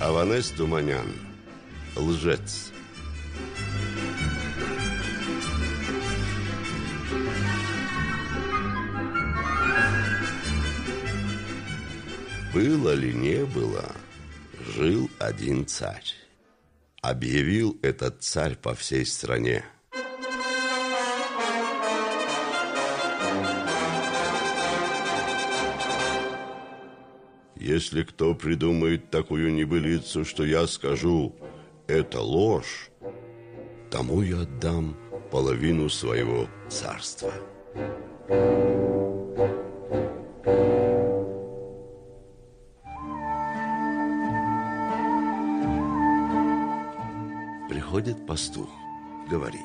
Аванес Туманян. Лжец. Было ли не было, жил один царь. Объявил этот царь по всей стране. Если кто придумает такую небылицу, что я скажу, это ложь, тому я отдам половину своего царства. Приходит пастух, говорит,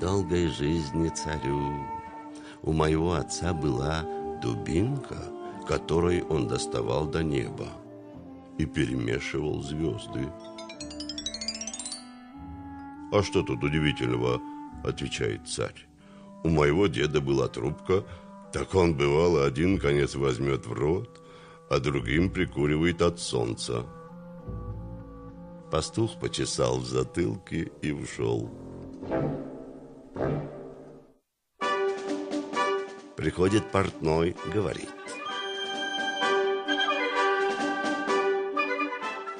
долгой жизни царю. У моего отца была дубинка, которой он доставал до неба и перемешивал звезды. «А что тут удивительного?» – отвечает царь. «У моего деда была трубка, так он, бывало, один конец возьмет в рот, а другим прикуривает от солнца». Пастух почесал в затылке и ушел. Приходит портной, говорит.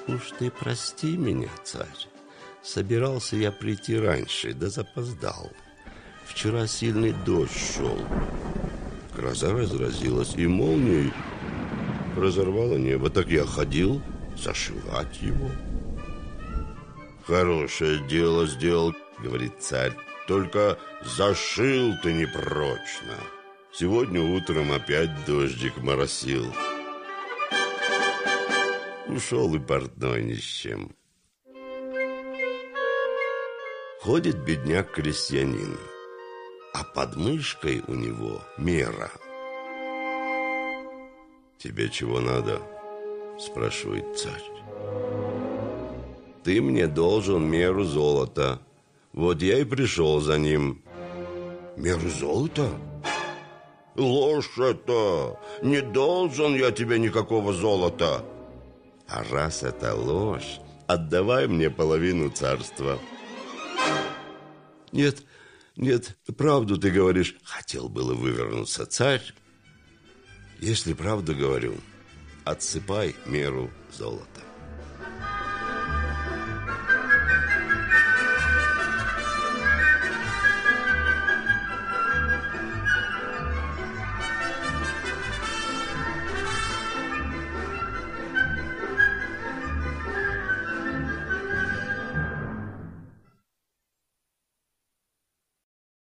Уж ты прости меня, царь. Собирался я прийти раньше, да запоздал. Вчера сильный дождь шел. Гроза разразилась, и молнией разорвало небо. Так я ходил зашивать его. Хорошее дело сделал, говорит царь. Только зашил ты непрочно. Сегодня утром опять дождик моросил. Ушел и портной ни с чем. Ходит бедняк-крестьянин, а под мышкой у него мера. «Тебе чего надо?» – спрашивает царь. «Ты мне должен меру золота. Вот я и пришел за ним». «Меру золота?» «Ложь это! Не должен я тебе никакого золота!» «А раз это ложь, отдавай мне половину царства». Нет, нет, правду ты говоришь. Хотел было вывернуться царь. Если правду говорю, отсыпай меру золота.